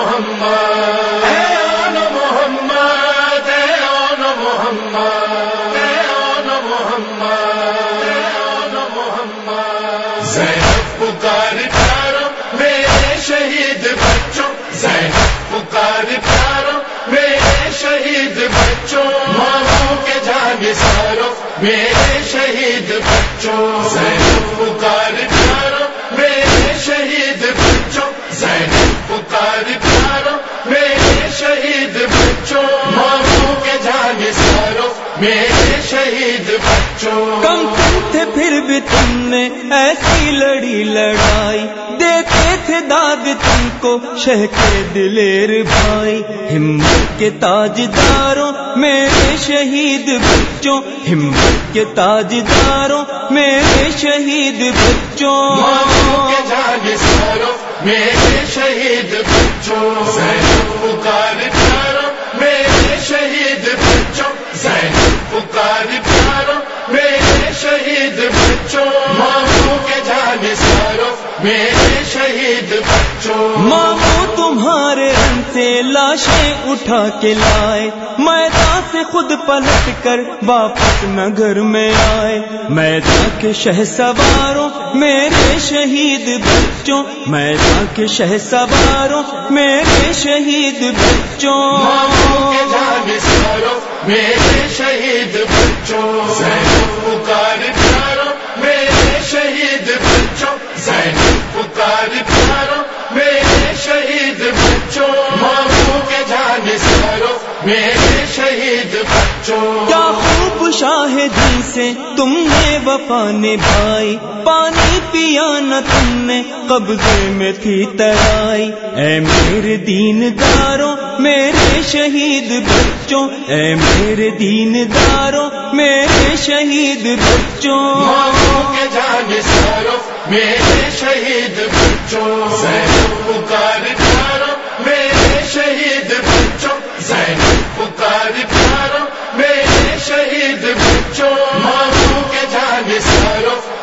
محمد. محمد اے محمد اے محمد اے محمد. زینب پکار پیارو میرے شہید بچوں. زینب پکار پیارو میرے شہید بچوں. ماموں کے جان سارو میرے شہید بچوں. زینب پکار میرے شہید بچوں کم تم تھے پھر بھی تم نے ایسی لڑی لڑائی۔ دیتے تھے داد تم کو شہ کے دلیر بھائی ہمت کے تاج داروں میرے شہید بچوں۔ ہمت کے تاج داروں میرے شہید بچوں۔ کے جان میرے شہید بچوں۔ پکار میرے شہید پکار پیارو میرے شہید بچوں، ماموں کے جان سارو، میرے شہید بچوں۔ ماموں، تمہارے رن سے لاشیں اٹھا کے لائے۔ میدان سے خود پلٹ کر واپس نگر میں آئے۔ میدان کے شہ سواروں، میرے شہید بچوں۔ میدان کے شہ سواروں، میرے شہید بچوں۔ میرے شہید بچوں سین پکار پیارو میرے شہید بچوں، زینب پکار پیارو میرے شہید بچوں، ماموں کے جان سارو میرے شہید بچوں۔ کیا خوب شاہدی سے تم نے وفا نبھائی پانی پیا نہ تم نے قبضے میں تھی ترائی۔ اے میرے دین داروں میرے شہید بچوں۔ اے میرے دین داروں میرے شہید بچوں۔ کے جان میرے شہید بچوں۔ پکار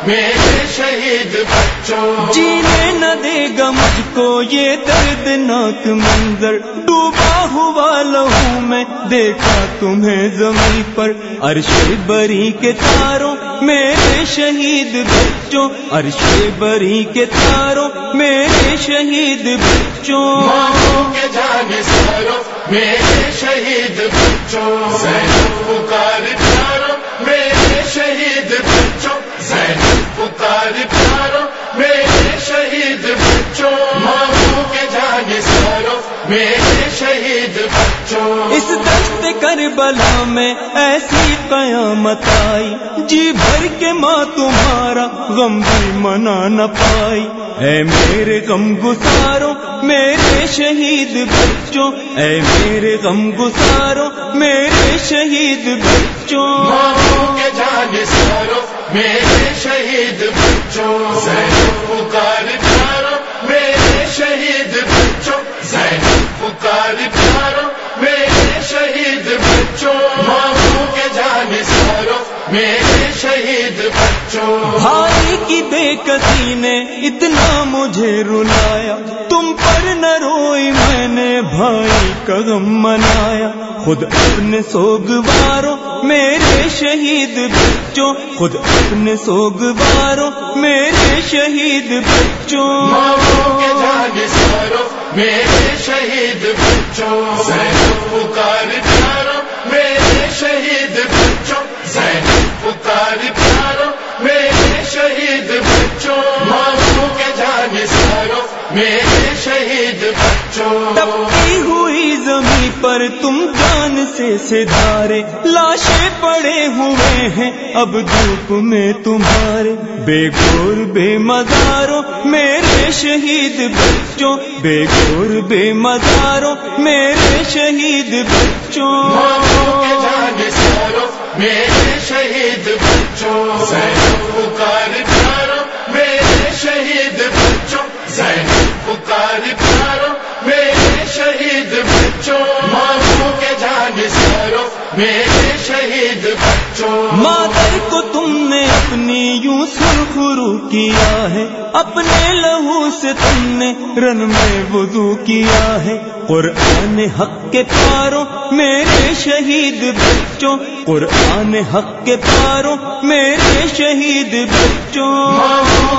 میرے شہید بچوں جینے نہ دے گا مجھ کو یہ دردناک منظر ڈوبا ہوا لہو میں دیکھا تمہیں زمین پر۔ عرش بری کے تاروں میرے شہید بچوں۔ عرش بری کے تاروں میرے شہید بچوں۔ کے جان سارو میرے شہید بچوں۔ شہید بچوں کے جان سارو میرے شہید بچوں۔ اس دست کربلا میں ایسی قیامت آئی جی بھر کے ماں تمہارا غم بھی منا نہ پائی۔ اے میرے غم گسارو میرے شہید بچوں۔ اے میرے غم گسارو میرے شہید بچوں۔ کے جان سارو میرے بچوں کے سارو میرے شہید بچوں۔ بھائی کی بے کسی نے اتنا مجھے رلایا تم پر نہ روئی میں نے بھائی کا غم منایا۔ خود اپنے سوگواروں میرے شہید بچوں۔ خود اپنے سوگواروں میرے شہید بچوں۔ کے سارو میرے شہید بچوں۔ میرے شہید بچوں ہوئی زمین پر تم جان سے سدھارے لاشیں پڑے ہوئے ہیں اب دھوپ میں تمہارے۔ بے گور بے مزاروں میرے شہید بچوں۔ بے گور بے مزاروں میرے شہید بچوں۔ میرے شہید بچوں۔ میرے شہید بچوں مادر کو تم نے اپنی یوں سرخرو کیا ہے اپنے لہو سے تم نے رن میں وضو کیا ہے۔ قرآن حق کے پاروں میرے شہید بچوں قرآن حق کے پاروں میرے شہید بچوں۔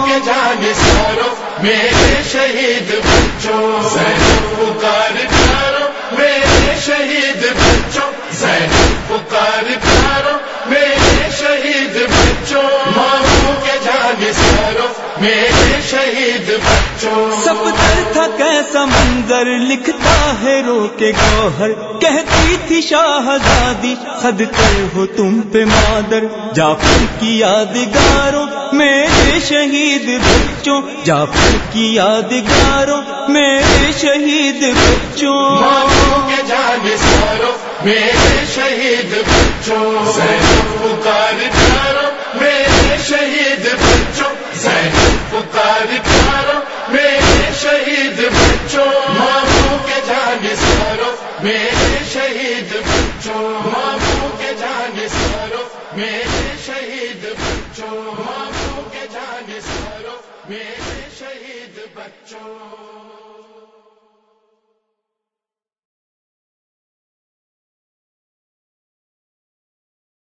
کے جان سارو میرے شہید بچوں۔ پکار پیارو میرے شہید پکار پیارو میرے شہید بچوں ماموں کے جان سارو میرے شہید بچوں۔ سب در تھا کیسا منظر لکھتا ہے رو کے گوہر۔ کہتی تھی شاہزادی خد کر ہو تم پہ مادر۔ جعفر کی یادگاروں میرے شہید بچوں۔ جعفر کی یادگاروں میرے شہید بچوں۔ ماموں کے جان میرے شہید بچوں پکار پیارو میرے شہید بچوں پکار پیارو میرے شہید بچوں ماموں کے جان سارو، میرے شہید بچوں ماموں کے جان سارو، میرے شہید بچوں ماموں کے جان سارو، میرے شہید بچوں